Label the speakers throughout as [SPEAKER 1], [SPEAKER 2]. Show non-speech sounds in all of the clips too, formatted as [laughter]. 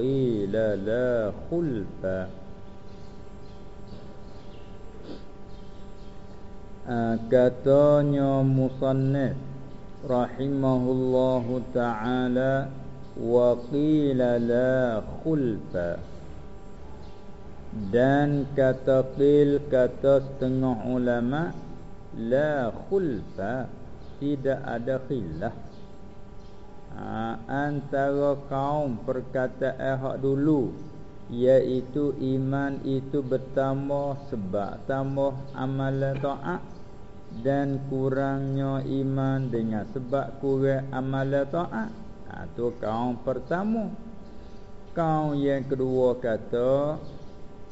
[SPEAKER 1] وقيل لا خلف katanya musannif rahimahullahu taala wa qila la khulfa dan kata qil kata setengah ulama la khulfa tidak ada khilaf ha, antara kaum perkataan hak dulu iaitu iman itu bertambah sebab tambah amalan taat dan kurangnya iman dengan sebab kurang amalan taat. Ha, tu kaum pertama. Kaum yang kedua kata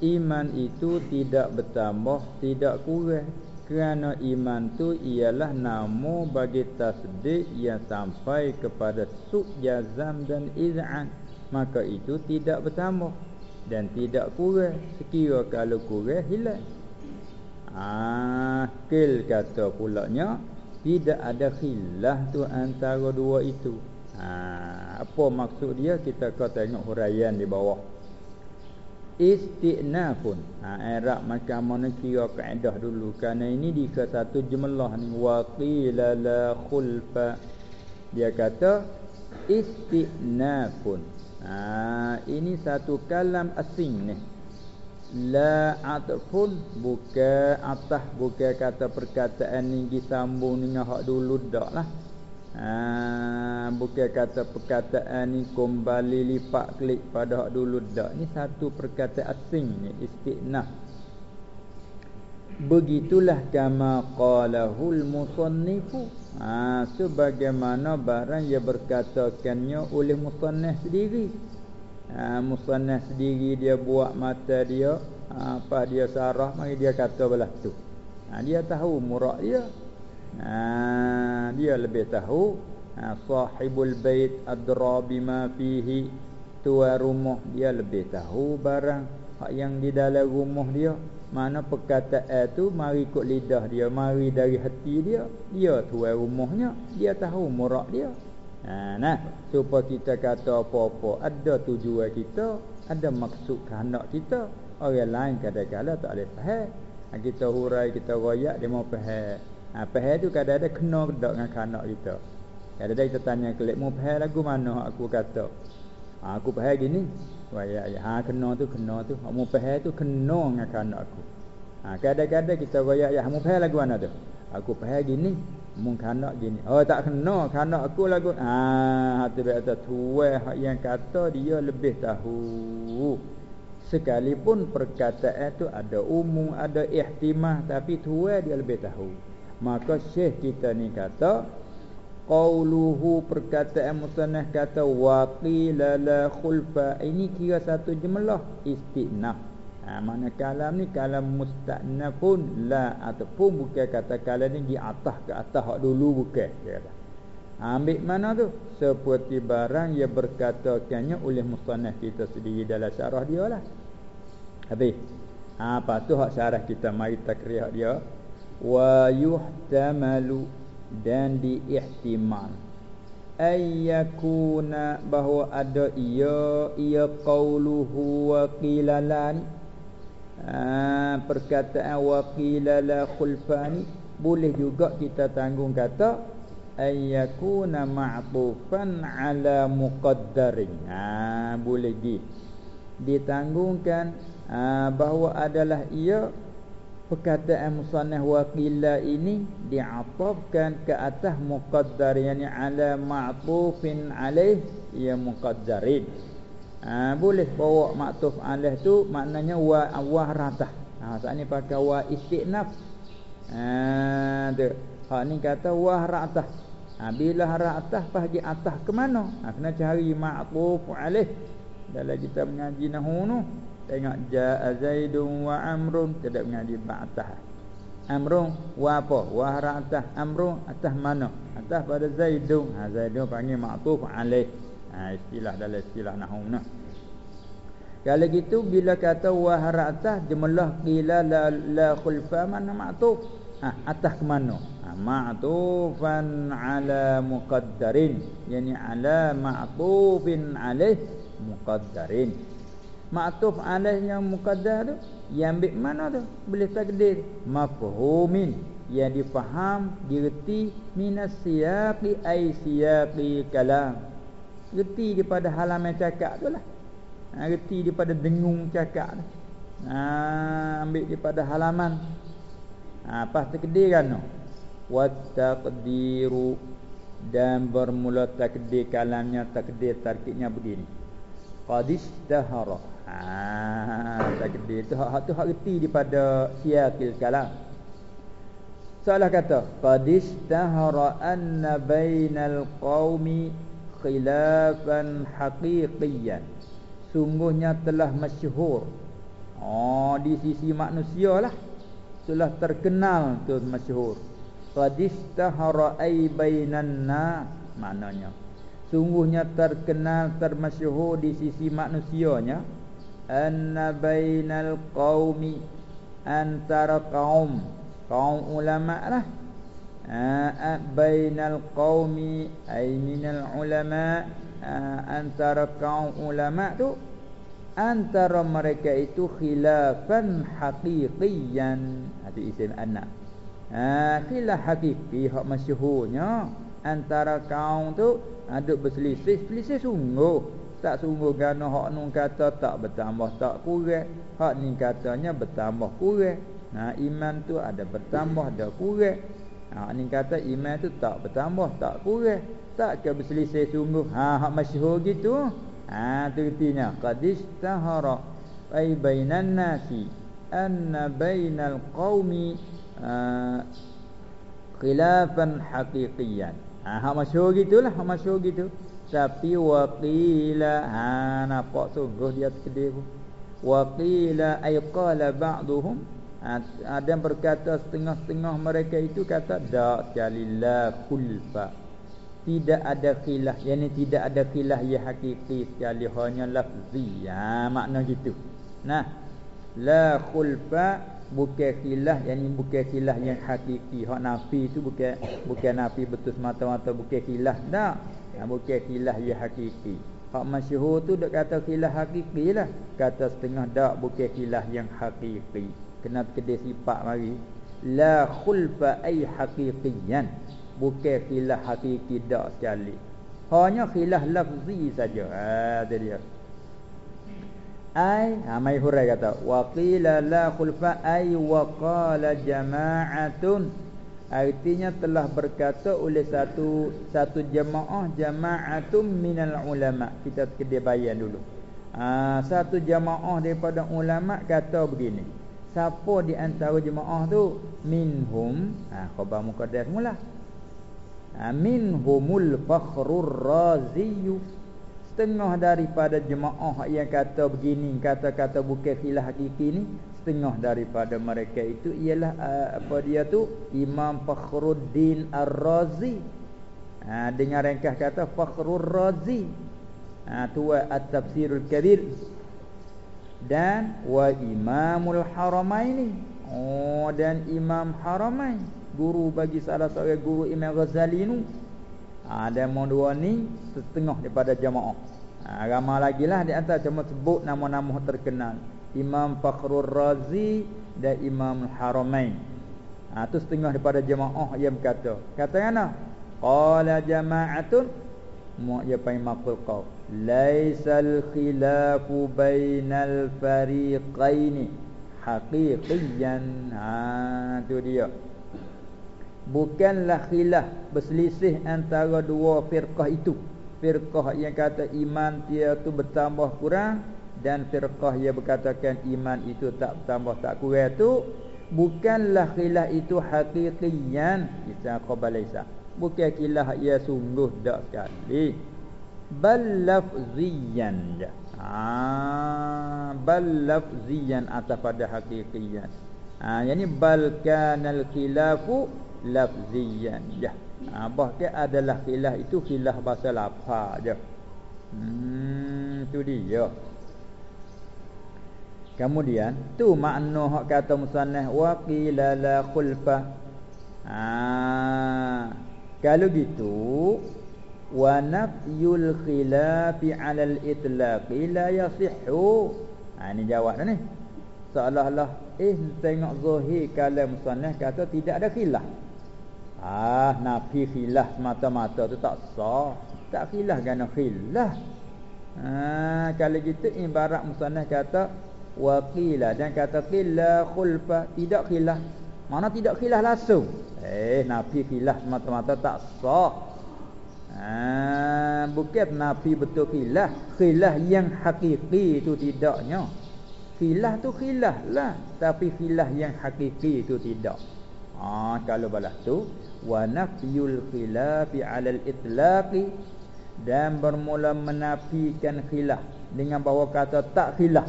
[SPEAKER 1] iman itu tidak bertambah tidak kurang kerana iman tu ialah nama bagi tasdik yang sampai kepada suk jazam dan iz'an. Maka itu tidak bertambah dan tidak kurang. Sekira kalau kurang hilang. Akil kata pulaknya tidak ada khilaf tu antara dua itu. Ha, apa maksud dia? Kita kata tengok huraian di bawah istinafun. Ha i'rab macam mana kira kaedah dulu. Kerana ini di ke satu jumlah ni. Wa qila la khulfa. Dia kata istinafun. Ha ini satu kalam asing ni. La atfun bukan atah bukan kata perkataan ni disambung dengan hak dulu dak lah Ha, bukan kata perkataan ni kembali lipat klik pada hak dulu dak. Ni satu perkataan asing ni istinah. Begitulah kama qalahul musannifu. Ha, sebagaimana barang yang berkatakannya oleh musannif sendiri. Ha, musannif sendiri dia buat mata dia, ha, apa dia sarah mari dia kata belah tu. Ha, dia tahu murak dia ha, dia lebih tahu ha, sahibul bait adra bima fihi. Tua rumah dia lebih tahu barang hak yang di dalam rumah dia. Mana perkataan tu mari ikut lidah dia mari dari hati dia. Dia tua rumahnya dia tahu murak dia. Ha, nah supaya kita kata apa-apa ada tujuan kita ada maksud kehendak kita. Orang lain kadang-kadang tak boleh faham. Ha, kita hurai kita royak dia mau faham Ha, faham tu kadang-kadang kena dak dengan kanak kita. Kadang-kadang kita tanya kelik, mu faham lagu mana aku kata? Ha, aku faham gini. Wah ya. Ha, kena tu, kena tu. Mu faham tu, kena dengan kanak aku. Ha, kadang-kadang kita raya, ya, mu faham lagu mana tu? Aku faham gini. Mu kanak gini. Oh, tak kena. Kanak aku lagu. Ha, hati berkata, tuai yang kata dia lebih tahu. Sekalipun perkataan tu ada umum, ada ihtimah. Tapi tuai dia lebih tahu. Maka syekh kita ni kata Qauluhu perkataan musannah kata Waqila la khulfa. Ini kira satu jumlah istinaf. Ha, Mana kalam ni kalam musta'nafun La ataupun bukan kata kalam ni di atas ke atas Hak dulu bukan kata ha, Ambil mana tu? Seperti barang yang berkatakannya oleh musannah kita sendiri dalam syarah dia lah. Habis. Ha, Apa tu hak syarah kita mari takriyah dia wa yuhtamalu dan diihtimal. Ayyakuna bahawa ada ia ia qauluhu wa qilalan ha, perkataan wa qilala khulfani boleh juga kita tanggung kata ayyakuna ma'tufan ala muqaddarin. Ha, boleh di ditanggungkan ha, bahawa adalah ia perkataan musannah waqila ini diatafkan ke atas muqaddar yani ala ma'tufin alaih ya muqaddarin. Ha, boleh bawa ma'tuf alaih tu maknanya wa wa ratah ha saat ni pakai wa istinaf. Ha tu. Hak ni kata wa ratah ha, bila ratah pergi atas ke mana? Ha, kena cari ma'tuf alaih. Dalam kita mengaji nahwu Tengok jaa Zaidun wa Amrun tidak mengaji ba'tah. Amrun wa apa? Wa ra'tah Amrun atas mana? Atas pada Zaidun. Ha Zaidun panggil ma'tuf alaih. Ha istilah dalam istilah nahwu nah. Kalau gitu bila kata wa ra'tah jumlah qila la, la khulfa mana ma'tuf? Ha atas ke mana? Ha ma'tufan ala muqaddarin. Yani ala ma'tufin alaih muqaddarin Ma'tuf alaih yang muqaddar tu Yang ambil mana tu? Boleh takdir. Mafhumin. Yang difaham Direti Minas siyaqi Ay siyaqi kalam. Reti daripada halaman cakap tu lah. Ha, Reti daripada dengung cakap tu. Ha, Ambil daripada halaman. Ha, Pas takdir kan Wattaqdiru Dan bermula takdir kalamnya Takdir tarkibnya begini. Qadishtahara Ah, takdir tu hak tu hak reti daripada siakil kalam. Salah kata qadishtahara anna bainal qaumi khilafan haqiqiyan. Sungguhnya telah masyhur. Oh di sisi manusia lah telah terkenal tu masyhur. Qadishtahara ay bainan na maknanya. Sungguhnya terkenal termasyhur di sisi manusianya anna bainal qaumi antara kaum kaum ulama lah uh, bainal qaumi ay minal ulama antara kaum ulama tu antara mereka itu khilafan haqiqiyan hati isim anak uh, khilaf hakiki hak masyhurnya. antara kaum tu ada berselisih selisih sungguh tak sungguh gana hak nun kata tak bertambah tak kurang. Hak ni katanya bertambah kurang. Nah iman tu ada bertambah ada kurang. Hak ni kata iman tu tak bertambah tak kurang. Tak ke berselisih sungguh. Ha hak masyhur gitu ha tu artinya qadis tahara ai bainan nasi anna bainal qaumi uh, khilafan haqiqiyan ha hak masyhur gitulah hak masyhur gitu tapi waqila. Ha nampak sungguh dia kedai pun waqila ay qala ba'dhum ha, ada yang berkata setengah-setengah mereka itu kata da kalillah kulfa tidak ada khilaf yakni tidak ada khilaf yang hakiki. Sekali hanya lafzi. Ha makna gitu. Nah. La khulfa bukan khilaf yakni bukan khilaf yang hakiki. Hak nafi itu bukan bukan nafi betul semata-mata. Bukan khilaf dah ha, Bukan khilaf ya hakiki. Hak masyhur tu dok kata khilaf hakiki lah. Kata setengah dak bukan khilaf yang hakiki. Kena kedai sifat mari. La khulfa ay hakikiyan Bukan khilaf hakiki dak sekali. Hanya khilaf lafzi saja. Ha dia. Ai ha mai hurai kata wa qila la khulfa ay wa qala jama'atun Artinya telah berkata oleh satu satu jemaah jama'atum minal ulama. Kita kena bayan dulu. Ha, satu jemaah daripada ulama kata begini. Siapa di antara jemaah tu? Minhum. Ha, khabar muqaddas mula. Ha, minhumul fakhrur raziyu. Setengah daripada jemaah yang kata begini. Kata-kata bukan khilaf hakiki ni setengah daripada mereka itu ialah uh, apa dia tu Imam Fakhruddin Ar-Razi. Ha dengan ringkas kata Fakhrul Razi. Ha tua At-Tafsirul Kabir dan wa Imamul Haramaini. Oh dan Imam Haramain guru bagi salah seorang guru Imam Ghazali ni. Ha dan dua ni setengah daripada jemaah. Ha ramai lagi lah di antara cuma sebut nama-nama terkenal. Imam Fakhrul Razi dan Imam Haramain. Ha tu setengah daripada jemaah yang berkata. Kata mana? Qala jama'atun mu ya pai maqul qaul. Laisal khilafu bainal fariqain haqiqiyan. Ha tu dia. Bukanlah khilaf berselisih antara dua firqah itu. Firqah yang kata iman dia tu bertambah kurang dan firqah yang berkatakan iman itu tak tambah tak kurang tu bukanlah khilaf itu hakikian kita qabalaisa bukan khilaf ia sungguh dak sekali. Bal lafziyan. Ja ha bal lafziyan atau pada hakikian ha yani bal kanal khilafu lafziyan ja ha bahkan adalah khilaf itu khilaf bahasa lapar je. Hmm tu dia. Kemudian tu makna hak kata musannah wa qila la khulfa. Ha, kalau gitu wa nafyul khilafi 'ala al-itlaq la yasihhu. Ha ni jawab dah ni. Seolah-olah eh tengok zahir kalam musannaf kata tidak ada khilaf ah nafi khilaf mata-mata tu tak sah. Tak khilaf kan khilaf. Ha kalau gitu ibarat musannaf kata waqila dan kata qilla khulfa. Tidak khilaf. Mana tidak khilaf langsung? Eh nafi khilaf mata-mata tak sah. Ha, bukan nafi betul khilaf. Khilaf yang hakiki itu tidaknya. Khilaf tu khilaf lah Tapi khilaf yang hakiki itu tidak. Ha, Kalau balas tu Wa nafiyul khilafi alal itlaqi Dan bermula menafikan khilaf Dengan bahawa kata tak khilaf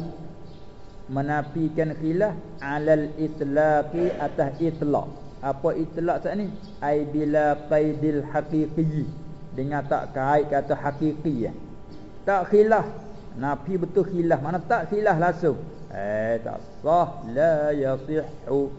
[SPEAKER 1] Menafikan khilaf alal itlaqi atas itlaq Apa itlaq saat ni? Ay bila qaidil haqiqiyyi dengan tak kait kata hakiki ya. Tak khilaf. Nafi betul khilaf. Mana tak khilaf langsung. Eh tak sah la yasihhu.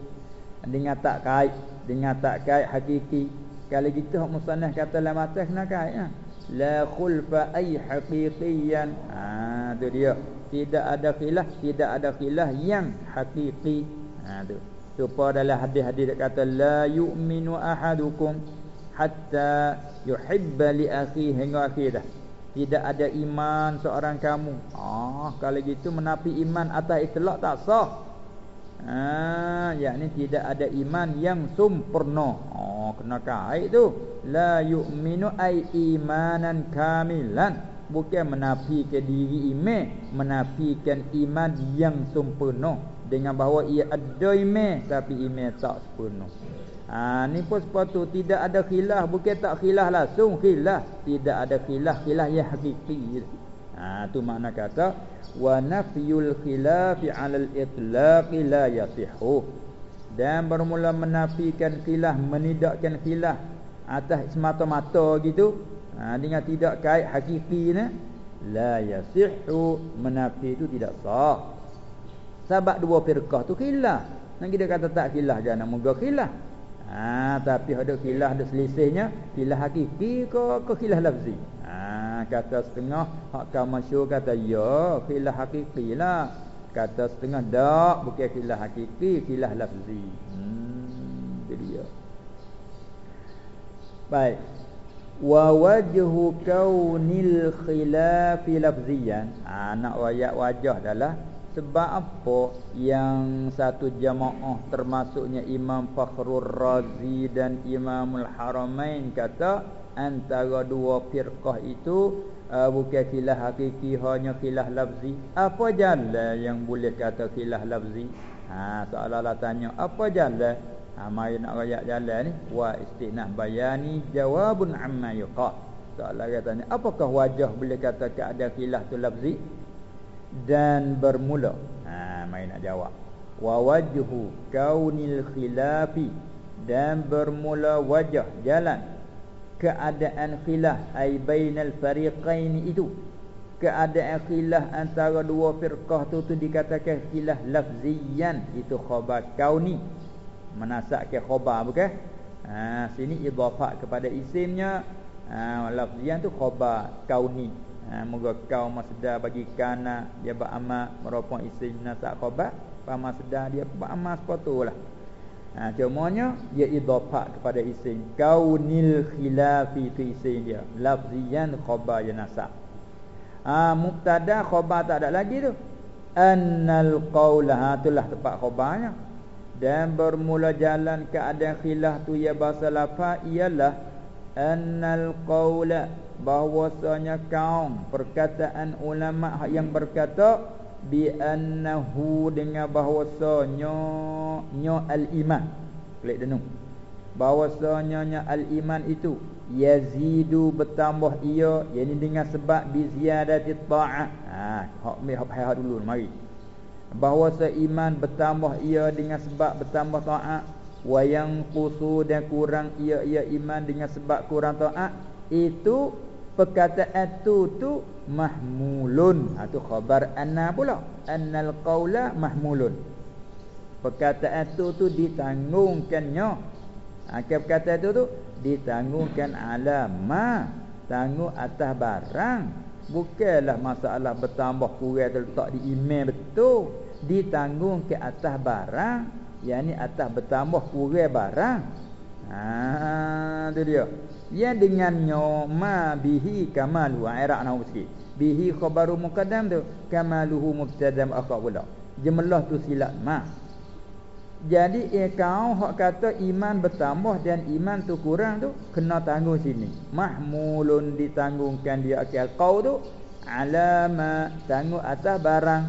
[SPEAKER 1] Dengan tak kait, dengan tak kait hakiki. Kalau gitu hak musannaf kata dalam atas kena kait ya. La khulfa ay haqiqiyan. Ha tu dia. Tidak ada khilaf, tidak ada khilaf yang hakiki. Ha tu. Supaya dalam hadis-hadis kata la yu'minu ahadukum hatta yuhibba li akhi hingga akhir dah tidak ada iman seorang kamu ah kalau gitu menapi iman atas itlak tak sah ah yakni tidak ada iman yang sempurna. Oh kena kait tu. La yu'minu ai imanan kamilan. Bukan menafikan diri iman menafikan iman yang sempurna. Dengan bahawa ia ada iman tapi iman tak sempurna. Ha ni pun sepatu tidak ada khilaf. Bukan tak khilaf langsung khilaf. Tidak ada khilaf khilaf yang hakiki. Ha tu makna kata wa nafyul khilafi 'ala al-itlaq la yasihu. Dan bermula menafikan khilaf menidakkan khilaf atas semata-mata gitu ha, dengan tidak kait hakiki ni la yasihu menafi itu tidak sah. Sebab dua firqah tu khilaf. Nak kita kata tak khilaf jangan moga khilaf. Ha, tapi ada khilaf ada selisihnya khilaf hakiki ke ke khilaf lafzi. Ha, kata setengah hak kaum masyhur kata ya khilaf hakiki lah. Kata setengah tak bukan khilaf hakiki khilaf lafzi. Hmm, itu dia. Baik. Wa wajhu kaunil khilaf lafziyan. Ha, nak ayat wajah adalah sebab apa yang satu jamaah termasuknya Imam Fakhrul Razi dan Imamul Haramain kata antara dua firqah itu uh, bukan khilaf hakiki hanya khilaf lafzi. Apa jalan yang boleh kata khilaf lafzi? Ha soalan tanya apa jalan? Ha mai nak ayat jalan ni wa istinah bayani jawabun amma yuqa. Soalan katanya apakah wajah boleh kata ada khilaf tu lafzi? Dan bermula. Ha mai nak jawab. Wa wajhu kaunil khilafi dan bermula wajah jalan keadaan khilaf ai bainal fariqain itu. Keadaan khilaf antara dua firqah tu tu dikatakan khilaf lafziyan itu khabar kauni. Menasakkan khabar bukan? Ha sini idhafah kepada isimnya. Ha lafziyan tu khabar kauni ha, Moga kau masdar bagi kana Dia beramal merupakan isim nasab khobat. Faham masdar dia beramal sepatu lah. Ha, Cumanya Dia idhafat kepada isim Kaunil khilafi itu isim dia. Lafziyan khobat yang nasab. Ha, Mubtada khobat tak ada lagi tu. Annal qawlah ha, Itulah tempat khobatnya. Dan bermula jalan keadaan khilaf tu Ya bahasa lafaz ialah Annal qawlah bahwasanya kaum perkataan ulama yang berkata bi annahu dengan bahwasanya nya al iman klik denung. Bahwasanya nya al iman itu yazidu bertambah ia yakni dengan sebab bi ziyadati ta'ah. Ha hok mi hok hai dulu mari. Bahawa iman bertambah ia dengan sebab bertambah taat wa yang qusu dan kurang ia ia iman dengan sebab kurang taat itu perkataan tu tu mahmulun. Atau ha, khabar anna pula. Annal qaula mahmulun. Perkataan tu tu ditanggungkannya. Ha, perkataan tu tu ditanggungkan ala ma tangguh atas barang. Bukanlah masalah bertambah kurang terletak di iman betul. Ditanggung ke atas barang yakni atas bertambah kurang barang ha tu dia. Ya dengannya ma bihi kamalu. I'rab nak sikit. Bihi khabaru muqaddam tu kamaluhu mubtadam akhawla jumlah tu silap ma. Jadi eh, kau hak kata iman bertambah dan iman tu kurang tu kena tanggung sini. Mahmulun ditanggungkan dia akal kau tu alama tanggung atas barang.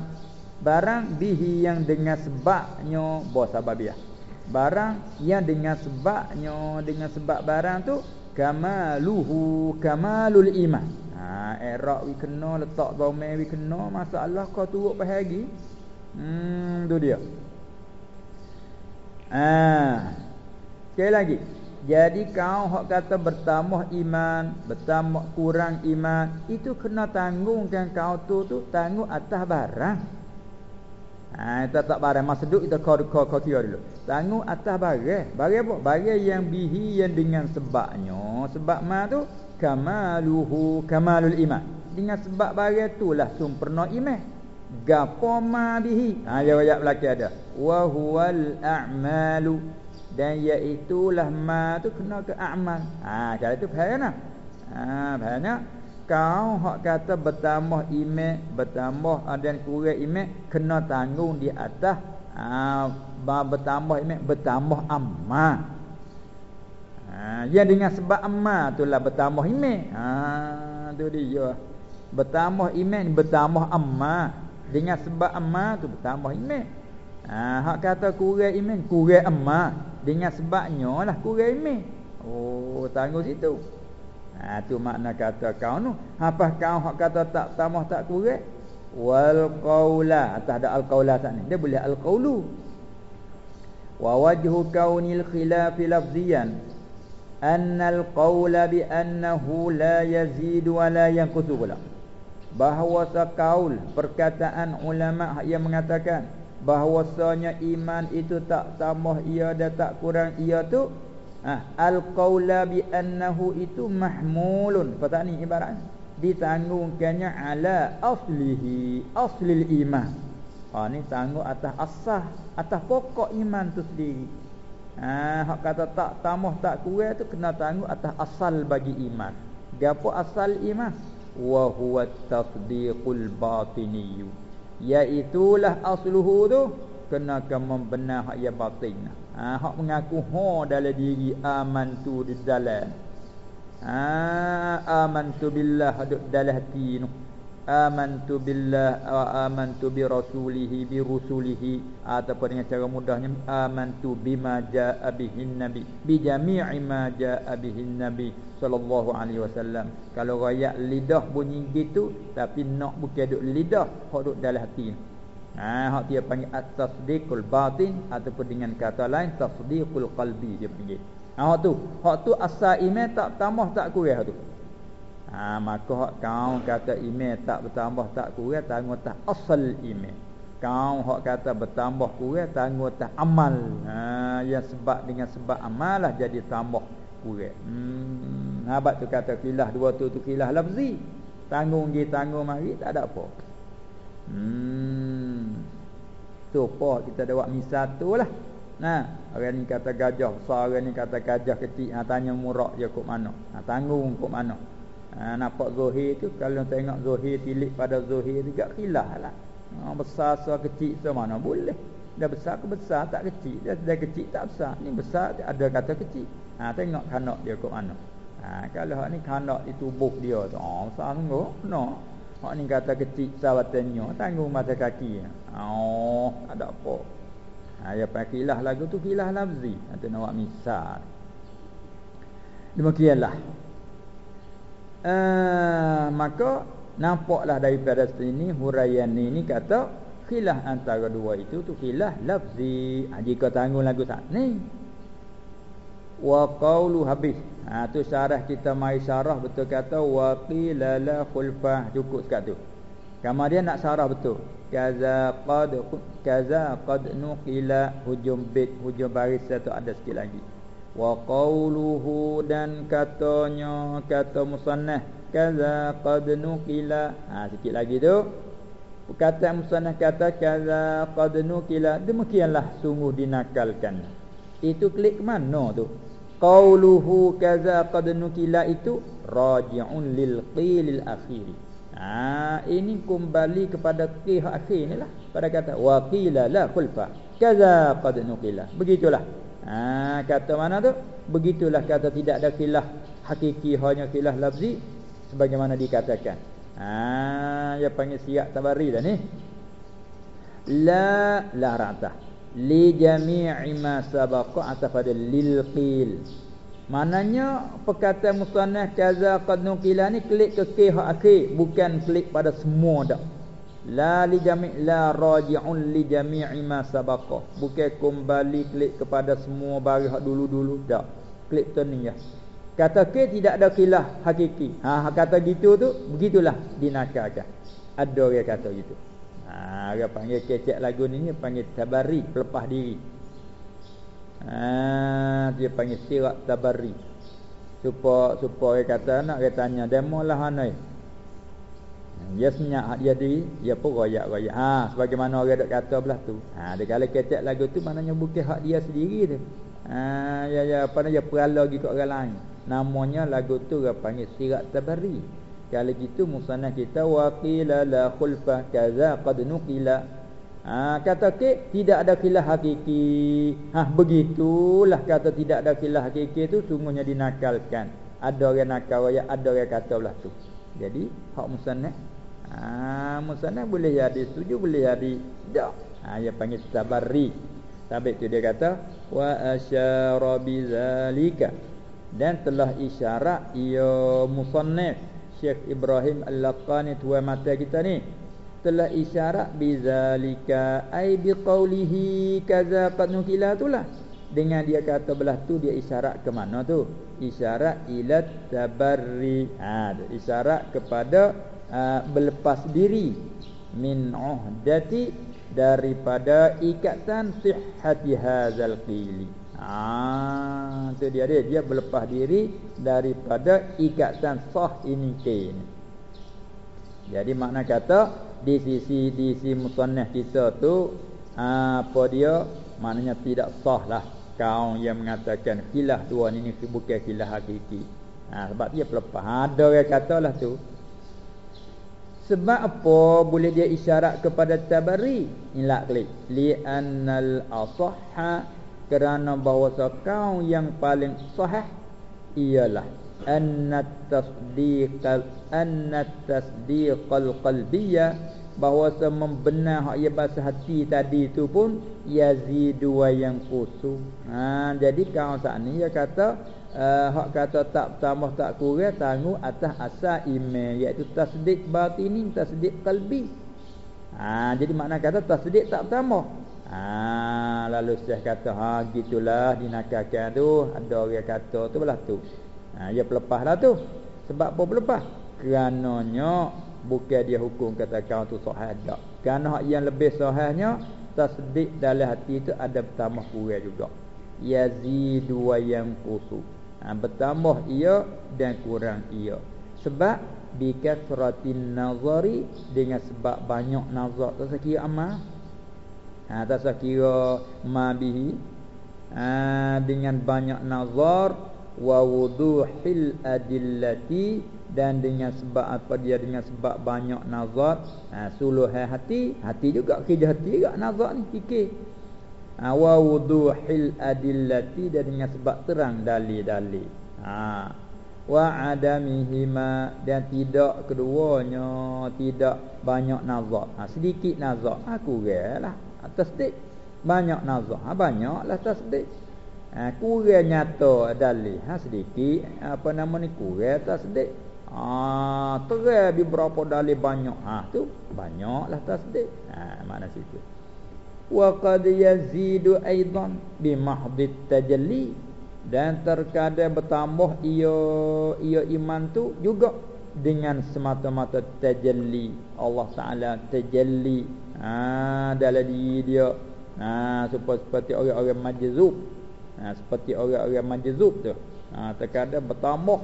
[SPEAKER 1] Barang bihi yang dengan sebabnya bos sababiah. Barang yang dengan sebabnya dengan sebab barang tu kamaluhu kamalul iman. Ha erak wi kena letak bau wi kena masalah kau turut pahagi. Hmm tu dia. Ha. Sekali lagi. Jadi kau hak kata bertambah iman, bertambah kurang iman, itu kena tanggungkan kau tu tu tanggung atas barang. Ha, kita tak barang masa duduk kita kau kau kau kira dulu. Tanggung atas barang. Barang apa? Barang yang bihi yang dengan sebabnya. Sebab ma tu kamaluhu kamalul iman. Dengan sebab barang itulah sempurna iman gapo ma bihi ha dia ayat belakang ada wa huwal a'malu dan iaitu lah ma tu kena ke amal ha kalau tu nah ha faham kau hak kata bertambah iman bertambah dan kurang iman kena tanggung di atas ha bertambah iman bertambah amal ha yang dengan sebab amal itulah bertambah iman ha tu dia bertambah iman bertambah amal dengan sebab amal tu bertambah iman. Ha, hak kata kurang iman, kurang amal. Dengan sebabnya lah kurang iman. Oh, tangguh situ. Ha, tu makna kata kau tu. Apa kau hak kata tak tambah tak kurang? Wal qaula. Atas ada al qaula tak ni. Dia boleh al qaulu. Wa wajhu kaunil khilafi lafziyan. Annal qawla bi annahu la yazidu wa la yanqusu pula bahawa sakaul perkataan ulama yang mengatakan bahwasanya iman itu tak tambah ia dan tak kurang ia tu ha, al qaula bi annahu itu mahmulun. Apa ni ibarat ditanggungkannya ala aslihi aslil iman. Ha ni tanggung atas asah atas pokok iman tu sendiri. Ha hak kata tak tambah tak kurang tu kena tanggung atas asal bagi iman. Gapo asal iman? Wa huwa tasdiqul batini yaitulah asluhu tu kena ke membenar hak ya batin. Ha hak mengaku ha dalam diri amantu di dalam. Ha amantu billah dalam hati noh amantu billah wa amantu bi rasulihi bi rusulihi. Ataupun dengan cara mudahnya amantu bima jaa bihin nabi. Bi jami'i ma jaa bihin nabi sallallahu alaihi wasallam. Kalau rakyat lidah bunyi gitu tapi nak bukan duk lidah hok duk dalam hati ha hak dia panggil at-tasdiqul batin ataupun dengan kata lain tasdiqul qalbi dia panggil ha hak tu hak tu asal iman tak tambah tak kurang tu Ha, maka hak kau kata iman tak bertambah tak kurang tanggung tak asal iman. Kau hak kata bertambah kurang tanggung tak amal. Ha, yang sebab dengan sebab amal lah jadi tambah kurang. Hmm, habat tu kata kilah dua tu tu kilah lafzi. Tanggung dia tanggung mari tak ada apa. Hmm. Tu apa kita ada buat misal tu lah. Nah, orang ni kata gajah besar, orang ni kata gajah kecil. Ha, tanya murak je kok mana. Ha, tanggung kok mana ha, nampak zohir tu kalau tengok zohir tilik pada zohir juga khilaf lah ha, besar so kecil so mana boleh dah besar ke besar tak kecil dah, dah kecil tak besar ni besar ada kata kecil ha, tengok kanak dia kok mana ha, kalau hak ni kanak di tubuh dia tu oh, besar sungguh no hak ni kata kecil sawatannya tanggung mata kaki. Oh ada apa. Ya pakai kilah lagu tu kilah lafzi. Atau nak misal. Demikianlah. Uh, maka nampaklah daripada sini huraian ini kata khilaf antara dua itu tu khilaf lafzi. Ha, jika tanggung lagu tak ni. Wa qawlu habis ha tu syarah kita mai syarah betul kata wa qila la khulfa. Cukup sekat tu. Kemudian nak syarah betul. Kaza qad kaza qad nuqila. Hujum bit hujum baris satu ada sikit lagi. Wa qawluhu dan katanya kata musannah kaza qad nuqila. Ha sikit lagi tu. Perkataan musannaf kata kaza qad nuqila. Demikianlah sungguh dinakalkan. Itu klik mana tu qauluhu kaza qad nuqila itu raji'un lil qilil akhir. Ha ini kembali kepada qih akhir ni lah. Pada kata wa qila la khulfa. Kaza qad nuqila begitulah. Ha kata mana tu? Begitulah kata tidak ada khilaf. Hakiki hanya khilaf lafzi sebagaimana dikatakan. Ha ya panggil siap tabari dah ni. La la ra'ta li jami'i ma sabaqa atafad lil qil. Mananya perkataan musannaf kaza qad nuqila ni klik ke ke hak akhir bukan klik pada semua dak. La li jami' la raji'un li jami'i ma sabaqa. Bukan kembali klik kepada semua barang hak dulu-dulu dak. Klik tu ni ya. Kata ke tidak ada khilaf hakiki. Ha, ha kata gitu tu begitulah dinakalkan. Ada orang kata gitu. Ha orang panggil kecek lagu ni panggil tabari pelepah diri. Ha dia panggil sirat tabari. Supaya supaya kata nak dia tanya demo lah hanai. Dia senyak hak dia diri, dia pun royak-royak. Ha sebagaimana orang dok kata belah tu. Ha dia kalau kecek lagu tu maknanya bukan hak dia sendiri tu. Ha ya ya apa nak dia perala gi kat orang lain namanya lagu tu dia panggil sirat tabari kalau gitu musannah kita waqila la khulfa kaza qad nuqila. Ha kata ke tidak ada khilaf hakiki. Ha begitulah kata tidak ada khilaf hakiki tu sungguhnya dinakalkan. Ada orang nakal ya ada orang kata belah tu. Jadi hak musannah ha musannah boleh jadi setuju boleh jadi tak ha dia panggil tabari. Sampai tu dia kata wa asyara bizalika. Dan telah isyarat ia musannif Syekh Ibrahim Al-Laqani tua mata kita ni. Telah isyarat bizalika ai biqaulihi kaza qad nukila itulah dengan dia kata belah tu dia isyarat ke mana tu? Isyarat ila tabarri. Ha isyarat kepada uh, berlepas diri. Min uhdati daripada ikatan sihhati hadzal qili Ah, tu dia dia dia berlepas diri daripada ikatan sah ini ke ini. Jadi makna kata di sisi di sisi musannaf kita tu apa dia maknanya tidak sah lah kaum yang mengatakan khilaf dua ini bukan khilaf hakiki. Ha, sebab dia pelepah. Ada orang katalah tu. Sebab apa boleh dia isyarat kepada tabari? Inilah klik. Li annal asahha kerana bahawa kau yang paling sahih ialah annat tasdiqal annat tasdiqal qalbiyya bahawa membenar hak ia bahasa hati tadi tu pun yazidu wa yang kusu. Ha jadi kau saat ni dia kata uh, hak kata tak tambah tak kurang tangguh atas asal iman iaitu tasdik batini tasdik qalbi. Ha jadi makna kata tasdik tak tambah Ha lalu Syekh kata ha gitulah dinakalkan tu ada orang kata tu belah tu. Ha dia pelepaslah tu. Sebab apa pelepah? Kerananya bukan dia hukum kata kau tu sahih dak. Kerana yang lebih sahihnya tasdik dalam hati itu ada bertambah kurang juga. Yazidu wa yanqusu. Ha bertambah ia dan kurang ia. Sebab bikasratin nazari dengan sebab banyak nazar tu sekira amal ha, Tak kira mabihi. Ha, Dengan banyak nazar Wa wuduhil adillati Dan dengan sebab apa dia Dengan sebab banyak nazar. Ha, Suluhai hati Hati juga kerja hati juga nazar ni fikir. Ha, Wa wuduhil adillati Dan dengan sebab terang dalil-dalil. Ha, Wa adamihima Dan tidak keduanya Tidak banyak nazar. Ha, Sedikit nazar ha, lah tasdik. Banyak nazar ha, banyaklah tasdik. Ha, kurang nyata dalil. Ha sedikit apa nama ni kurang tasdik. Ha, terang beberapa dalil banyak. Ha tu banyaklah tasdik. Ha mana situ. Wa qad yazidu aidan bi mahdhi tajalli dan terkadang bertambah ia ia iman tu juga dengan semata-mata tajalli. Allah Taala tajalli. Ha, dalam diri dia. Ha, seperti orang-orang majzub. Ha, seperti orang-orang majzub tu. Ha, terkadang bertambah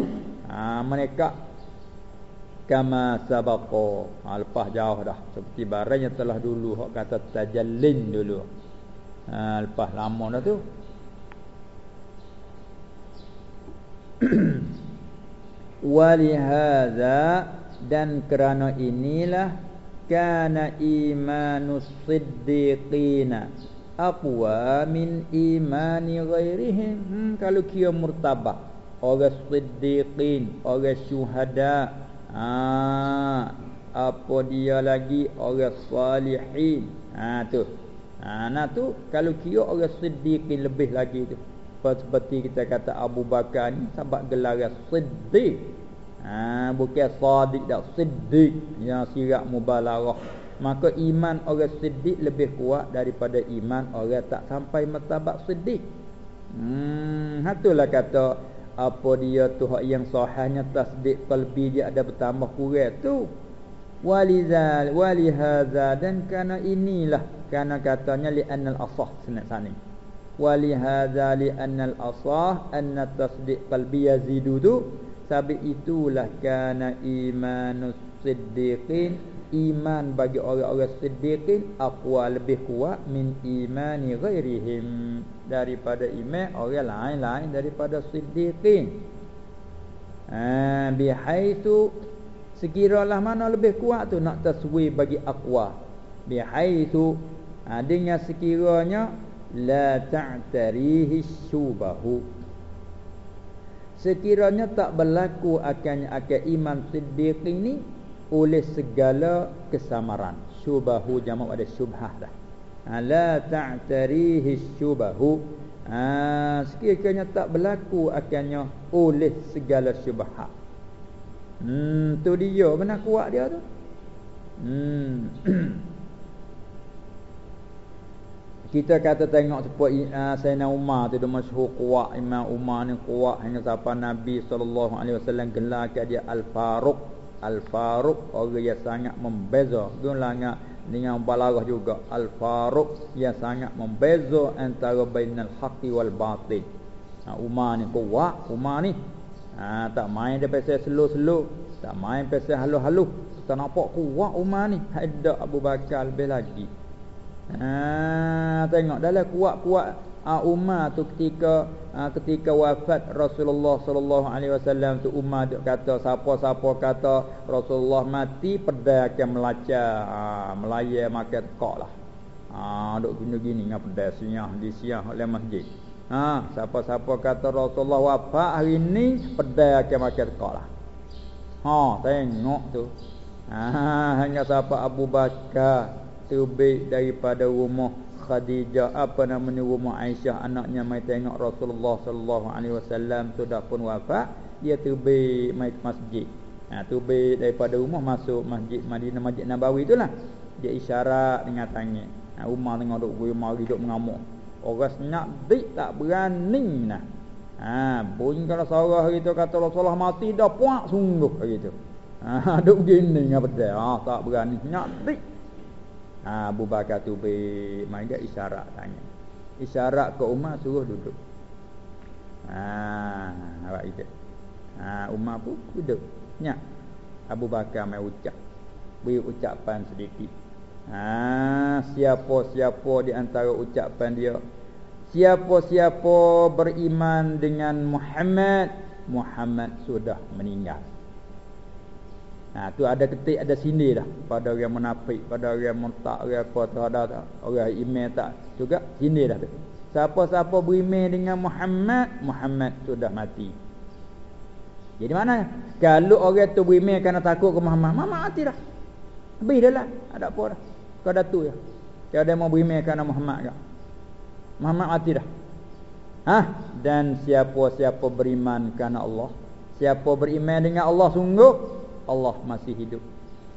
[SPEAKER 1] ha, mereka kama sabaqa. Ha, lepas jauh dah. Seperti barang yang telah dulu. Hok kata tajallin dulu. Ha, lepas lama dah tu [clears throat] walihadza dan kerana inilah kana imanus siddiqina aqwa min imani ghairihim. Hmm, kalau kira murtabah orang siddiqin orang syuhada ha, apa dia lagi? Orang salihin. Ha tu. Ha nah tu. Kalau kira orang siddiqin lebih lagi tu seperti kita kata Abu Bakar ni sebab gelar siddiq. Ha bukan sadiq dak siddiq yang sirat mubalarah. Maka iman orang siddiq lebih kuat daripada iman orang tak sampai martabat siddiq. Hmm hatulah kata apa dia tu yang sahihnya tasdik qalbi dia ada bertambah kurang tu. Walizal walihadza dan kana inilah kana katanya li annal asah senat sani walihadza li annal asah anna tasdik qalbi yazidu tu. Sabit itulah kana imanus siddiqin. Iman bagi orang-orang siddiqin aqwa lebih kuat min imani ghairihim. Daripada iman orang lain-lain daripada siddiqin. Ha bihaitsu sekiralah mana lebih kuat tu nak taswi bagi aqwa bihaitsu ha, dengan sekiranya la ta'tarihi syubahu. Sekiranya tak berlaku akan akan iman siddiq ini oleh segala kesamaran. Syubahu jamak ada syubhah dah. Ala ta'tarihi syubahu. Ha sekiranya tak berlaku akannya oleh segala syubhat hmm tu dia. Mana kuat dia tu. Hmm [clears throat] kita kata tengok sepuluh uh, Sayyidina Umar tu dia masyhur kuat Imam Umar ni kuat hanya siapa Nabi SAW gelar dia Al-Faruq. Al-Faruq orang yang sangat membeza. Gulanya dengan balarah juga. Al-Faruq yang sangat membeza Antara bainal haqi wal batin. Ha, Umar ni kuat Umar ni ha, Tak main dia pasal slow-slow Tak main pasal halus-halus Tak nampak kuat Umar ni. Hadda Abu Bakar lebih lagi ha, Tengok dalam kuat-kuat uh, Umar tu ketika uh, ketika wafat Rasulullah sallallahu alaihi wasallam tu Umar dia kata siapa-siapa kata Rasulullah mati pedai akan melacak. Uh, melaya makan tekaklah ah uh, duk gini-gini dengan pedai siang di siang oleh masjid. Ha siapa-siapa kata Rasulullah wafat hari ni pedai akan makan tekaklah ha tengok tu. Ha hanya siapa Abu Bakar terbit daripada rumah Khadijah. Apa namanya rumah Aisyah? Anaknya mai tengok Rasulullah sallallahu alaihi wasallam sudah pun wafat dia terbit mai ke masjid. Ha terbit daripada rumah masuk masjid Madinah Masjid Nabawi itulah dia isyarat dengan tangan. Ha Umar tengok duk guyur mari duk mengamuk. Orang senyap dik tak berani nah ha bunyi kalau sarah gitu kata Rasulullah mati dah puak sungguh gitu ha [laughs] duk begini dengan pedang ha tak berani. Senyap dik ha, Abu Bakar tu be mai dia isyarat tanya. Isyarat ke Umar suruh duduk. Ha awak itu ha Umar pun duduk. Nyak. Abu Bakar mai ucap. Beri ucapan sedikit. Ha siapa-siapa di antara ucapan dia siapa-siapa beriman dengan Muhammad Muhammad sudah meninggal Ha tu ada ketik ada sini dah pada orang munafik, pada orang murtad, orang apa tu ada tak? Orang iman tak juga sini dah. Siapa-siapa beriman dengan Muhammad, Muhammad sudah mati. Jadi mana? Kalau orang tu beriman kerana takut ke Muhammad, Muhammad mati dah. Habis dah lah. Ada apa dah? Kau dah tu ya. Kalau dia mau beriman kerana Muhammad ke? Muhammad mati dah. Ha? Dan siapa-siapa beriman kerana Allah, siapa beriman dengan Allah sungguh Allah masih hidup.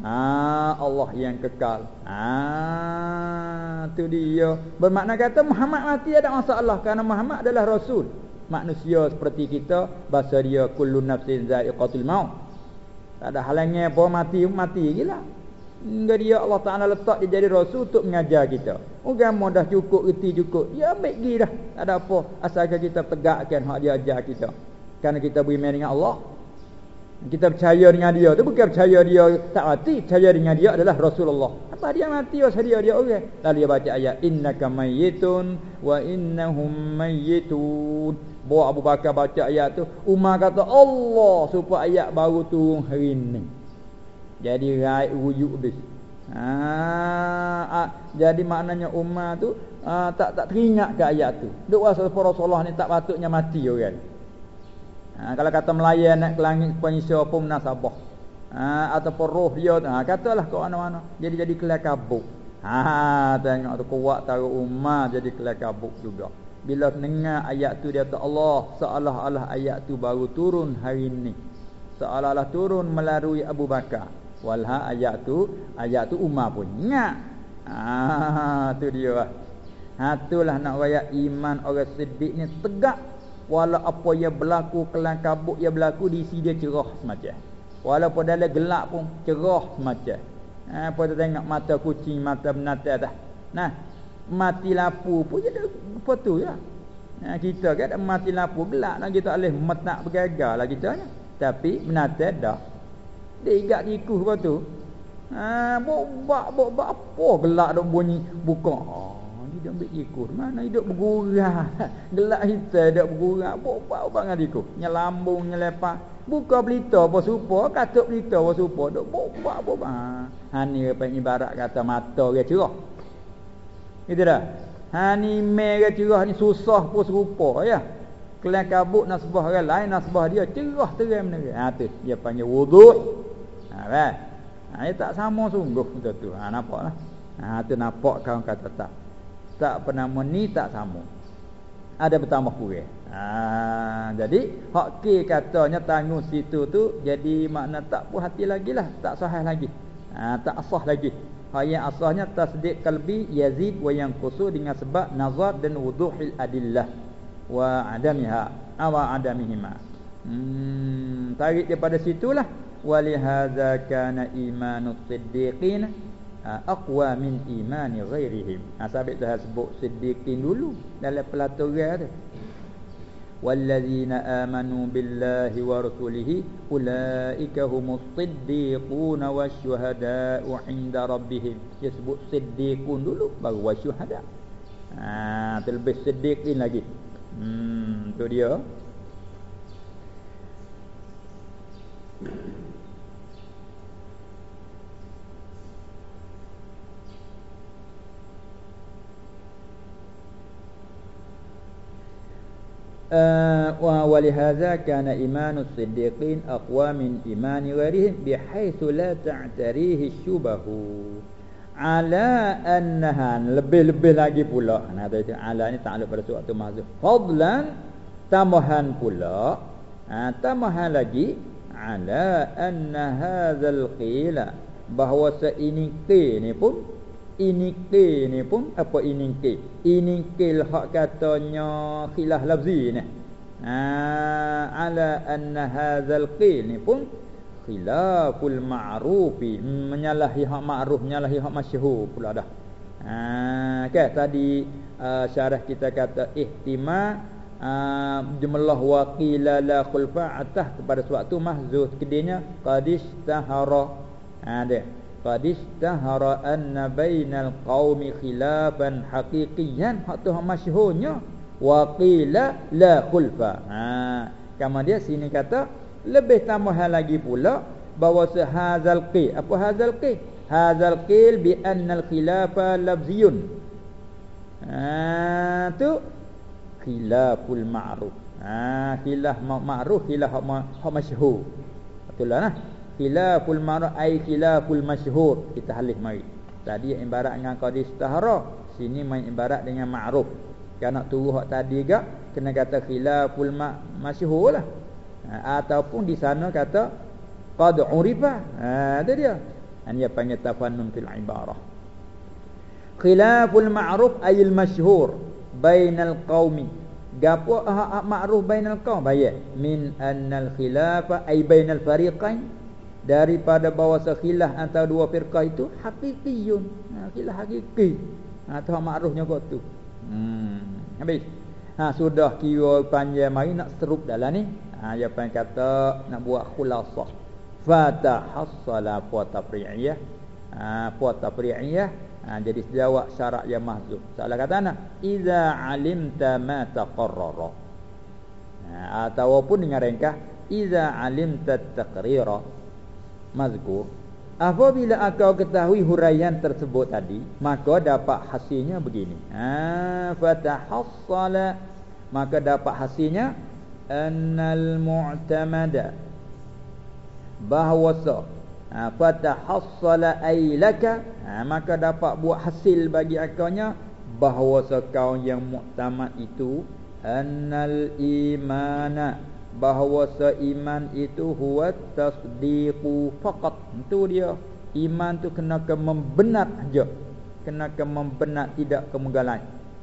[SPEAKER 1] Ah Allah yang kekal. Ah tu dia. Bermakna kata Muhammad mati ada masalah kerana Muhammad adalah rasul. Manusia seperti kita bahasa dia kullu nafsin za'iqatul maut. Tak ada halangnya apa mati mati gila. Enggak dia Allah Taala letak dia jadi rasul untuk mengajar kita. Agama dah cukup reti cukup. Ya baik gi dah. Tak ada apa asalkan kita tegakkan hak dia ajar kita. Karena kita beriman dengan Allah Kita percaya dengan dia tu bukan percaya dia tak mati, percaya dengan dia adalah Rasulullah. Apa dia mati pasal dia dia orang. Lalu dia baca ayat innaka mayyitun wa innahum mayyitun. Bawa Abu Bakar baca ayat tu, Umar kata Allah supaya ayat baru turun hari ni. Jadi raih wujud dia. Ha, ha, jadi maknanya Umar tu ha, tak tak teringat ke ayat tu. Rasa Rasulullah ni tak patutnya mati orang. Ha, kalau kata melayan naik ke langit penyisir pun menasabah. Ha, ataupun roh dia. Ha, katalah ke mana-mana. Jadi jadi kelak kabuk. Ha, tengok tu kuat taruh umat jadi kelak kabuk juga. Bila dengar ayat tu dia kata Allah seolah-olah ayat tu baru turun hari ini. Seolah-olah turun melalui Abu Bakar. Walha ayat tu, ayat tu Umar pun ingat. Ha, tu dia lah. Ha, itulah nak raya iman orang sedih ni tegak Walau apa yang berlaku kelam kabut yang berlaku di sini dia cerah semacam. Walaupun dalam gelap pun cerah semacam. Ha, apa tu tengok mata kucing, mata binatang dah. Nah, mati lampu pun jadi apa tu ya. Ha, kita kan mati lampu gelap nak kita alih metak bergagal lah kita ni. Tapi binatang dah. Dia ingat tikus apa tu. Ha, bok bak apa gelap dok bunyi buka. Oh dia ambil ikut mana hidup bergurau? [laughs] Gelak hitam hidup bergurau. Buat apa dengan ikut nyelambung nyelepak buka berita apa supa katuk berita apa supa duk buat apa ha ni apa ibarat kata mata dia cerah. Itu dah. Ha ni me dia cerah ni susah pun serupa ya. Kalian kabut nasbah orang lain nasbah dia cerah terang benda ha tu. Dia panggil wudu. Ha kan? Ha dia tak sama sungguh. Betul tu. Ha nampaklah ha tu nampak kawan kata tak tak pernah ni tak sama. Ada bertambah kurang. Ha, jadi hak ke katanya tanggung situ tu jadi makna tak puas hati lagi lah, tak sahih lagi. Ha, tak asah lagi. Hak yang asahnya tasdiq kalbi yazid wa yang kusu dengan sebab nazar dan wuduhil adillah wa adamiha awa adamihima. Hmm, tarik daripada situlah walihadza kana imanus siddiqin Ha, aqwa min imani ghairihim. Ha sabit dah sebut siddiqin dulu dalam pelaturan tu. Wallazina amanu billahi wa rasulihi ulaika humus siddiquna wasyuhada'u 'inda rabbihim. Dia sebut siddiqun dulu baru wasyuhada. Ha terlebih siddiqin lagi. Hmm tu dia. ولهذا كان إيمان الصديقين أقوى من إيمان غيرهم بحيث لا تعتريه الشبه على أنها lebih-lebih lagi pula nah itu ala ni takluk pada suatu mahzuf fadlan tambahan pula ha, tambahan lagi ala anna hadzal qila bahawa seini ni pun ini ke ni pun apa ini ke ini ke hak katanya khilaf lafzi ni. Ha ala anna hadzal qil ni pun khilaful ma'rufi menyalahi hak ma'ruf menyalahi hak masyhur pula dah. Ha okay, tadi uh, syarah kita kata ihtima uh, jumlah waqila la khulfa atah kepada suatu mahzuf kedenya qadis tahara ha dia qad istahara anna bainal qaumi khilafan haqiqiyan. Hak tu masyhurnya. Wa qila la khulfa. Ha. Kama dia sini kata lebih tambahan lagi pula bahawa sehazal qi. Apa hazal qi? Hazal qil bi anna al khilafa lafziyun. Ha tu khilaful ma'ruf. Ha khilaf ma'ruf khilaf hak masyhur. Betul nah khilaful mar'a ai khilaful masyhur. Kita halih mari. Tadi ibarat dengan qadis tahara sini main ibarat dengan ma'ruf. Kerana turuh hak tadi gak kena kata khilaful ma masyhur lah. Ha, ataupun di sana kata qad urifa. Ha itu dia. Ini dia panggil tafannun fil ibarah. Khilaful ma'ruf ayil masyhur. Bainal qaumi gapo hak ma'ruf bainal qaum bayat min annal khilafa ay bainal fariqain daripada bahawa khilaf antara dua firqah itu hakikiyun. Ha, khilaf hakiki. Ha tu makrufnya kau tu. Hmm. Habis. Ha sudah kira panjang mari nak serup dalam ni. Ha dia pun kata nak buat khulasah. Fatahassala puat tafri'iyah ha, puat tafri'iyah ha, jadi jawab syarat yang mahzuf. Salah kata ana iza alimta ma taqarrara. Ha, ataupun dengan ringkas iza alimta taqrira mazkur apabila engkau ketahui huraian tersebut tadi maka dapat hasilnya begini. Ha fatahassala. Maka dapat hasilnya annal mu'tamada. Bahwasa ha, fatahassala ailaka ha, maka dapat buat hasil bagi akalnya bahwasa kau yang muktamad itu annal imana bahwasa iman itu huwa tasdiqu faqat. Itu dia. Iman tu kena ke membenar aja kena ke membenar tidak ke menggalai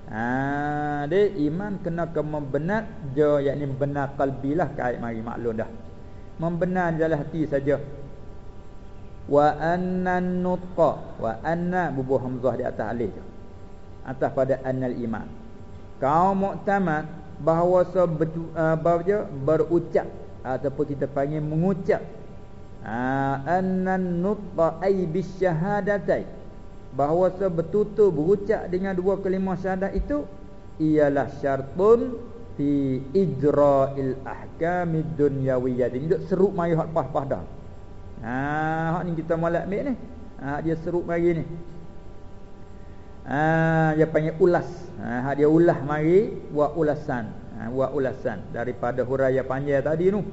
[SPEAKER 1] ha dia iman kena ke membenar je. Yakni benar qalbilah kait mari maklum dah. Membenar dalam hati saja. Wa anna nutqa. Wa anna bubuh hamzah di atas alif atas pada annal iman. Kau muktamad bahawa sebab berucap. Ataupun kita panggil mengucap. Anna nutqa ay bisyahadatai. Bahawa sebetul berucap dengan dua kalimah syahadat itu ialah syartun fi ijra'il ahkamid dunyawiyyah ini duk seruk mari hak pas-pas dah. Ha hak ni kita molek ambil ni. Ha dia seruk mari ni ha dia panggil ulas. Ha dia ulas mari buat ulasan. Ha buat ulasan daripada huraian panjang tadi tu.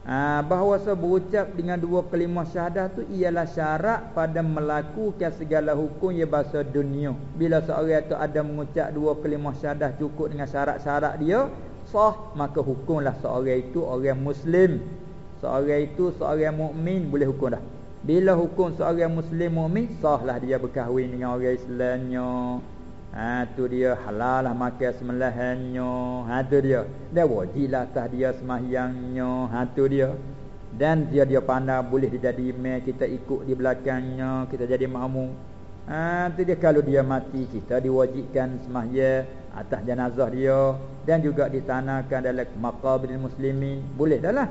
[SPEAKER 1] Ha, bahawa berucap dengan dua kalimah syahadah tu ialah syarat pada melakukan segala hukum yang bahasa dunia. Bila seorang itu ada mengucap dua kalimah syahadah cukup dengan syarat-syarat dia sah maka hukumlah seorang itu orang muslim. Seorang itu seorang mukmin boleh hukum dah bila hukum seorang muslim mukmin sahlah dia berkahwin dengan orang Islamnya Ha tu dia halal lah makan sembelihannya. Ha tu dia. Dan wajiblah atas dia sembahyangnya. Ha tu dia. Dan dia dia pandai boleh jadi imam kita ikut di belakangnya, kita jadi makmum. Ha tu dia kalau dia mati kita diwajibkan sembahyang atas jenazah dia dan juga ditanahkan dalam maqabir muslimin. Boleh dah lah.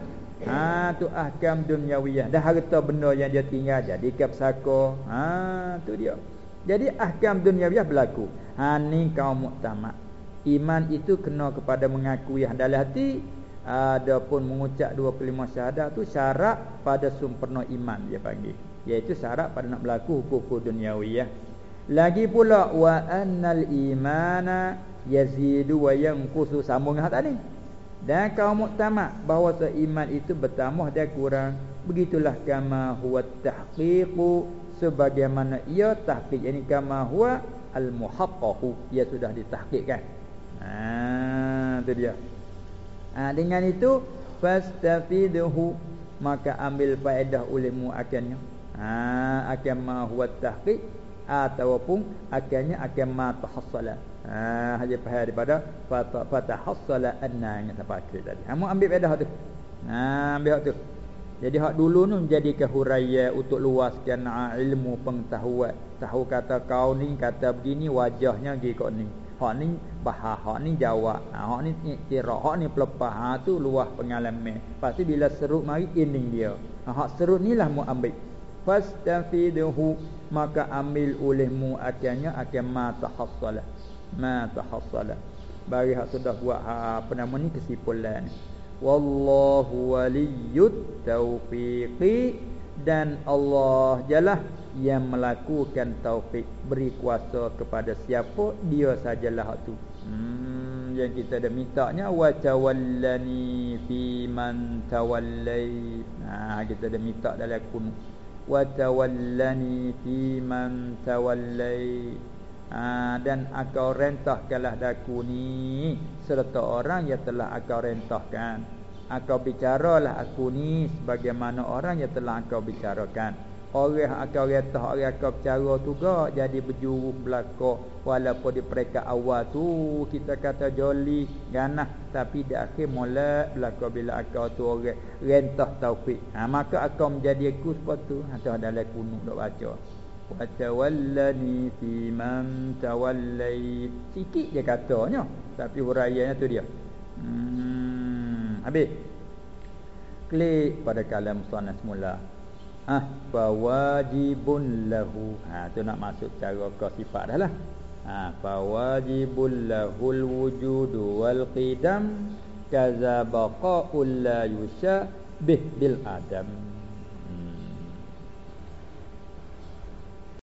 [SPEAKER 1] Ha tu ahkam dunyawiyah. Dah harta benda yang dia tinggal jadi kapsako. Ha tu dia. Jadi ahkam dunyawiyah berlaku. Ha ni kaum muktamad. Iman itu kena kepada mengakui dalam hati adapun mengucap dua kalimah syahadah tu syarat pada sempurna iman dia panggil. Iaitu syarat pada nak berlaku hukum duniawi ya. Lagi pula wa annal imana yazidu wa yanqusu sambung dengan tadi. Dan kaum muktamad bahawa iman itu bertambah dan kurang. Begitulah kama huwa tahqiqu sebagaimana ia tahqiq ini kama huwa al-muhaqqaqu ia sudah ditahqiqkan. Ha tu dia. Ha dengan itu fastafidhu maka ambil faedah olehmu akannya. Ha akan ma huwa tahqiq ataupun akannya akan ma tahassala ha haja faham daripada fatahassala anna yang akhir tadi ha ambil faedah tu ha ambil tu jadi hak dulu ni menjadi kehuraian untuk luaskan ilmu pengetahuan. Tahu kata kau ni kata begini wajahnya gi kau ni. Hak ni bahah, hak ni jawab. Ha, hak ni kira, hak ni pelepah. Ha, tu luas pengalaman. Pasti bila serut mari ini dia. Ha, hak serut ni lah mu ambil. Fastafiduhu maka ambil olehmu akhirnya akan ma tahassala. Ma tahassala. Bagi hak sudah buat ha, apa nama ni kesimpulan. Wallahu waliyut taufiqi. Dan Allah jalah yang melakukan taufik. Beri kuasa kepada siapa dia sajalah tu. Hmm yang kita dah mintanya wa tawallani fi man tawallai. Nah kita dah minta dalam kun wa tawallani fi man tawallai ha, dan akau rentahkanlah daku ni. Serta orang yang telah akau rentahkan. Akau bicaralah aku ni sebagaimana orang yang telah akau bicarakan. Orang akau rentah orang akau bicara tu gak jadi berjuru belaka walaupun di peringkat awal tu kita kata joli ganah. Tapi di akhir molek belaka bila akau tu orang rentah taufik ha, maka akau menjadi aku sepatu. Atau dalam kunuk dok baca wa tawallani fi man tawallait sikit je katanya tapi huraiannya tu dia. Hmm habis. Klik pada kalam musannaf semula. Ah fa wajibun lahu. Ha tu nak masuk cara ke sifat dah lah. Ha fa wajibul lahul wujudu wal qidam. Kaza baqaul la yusha bih bil adam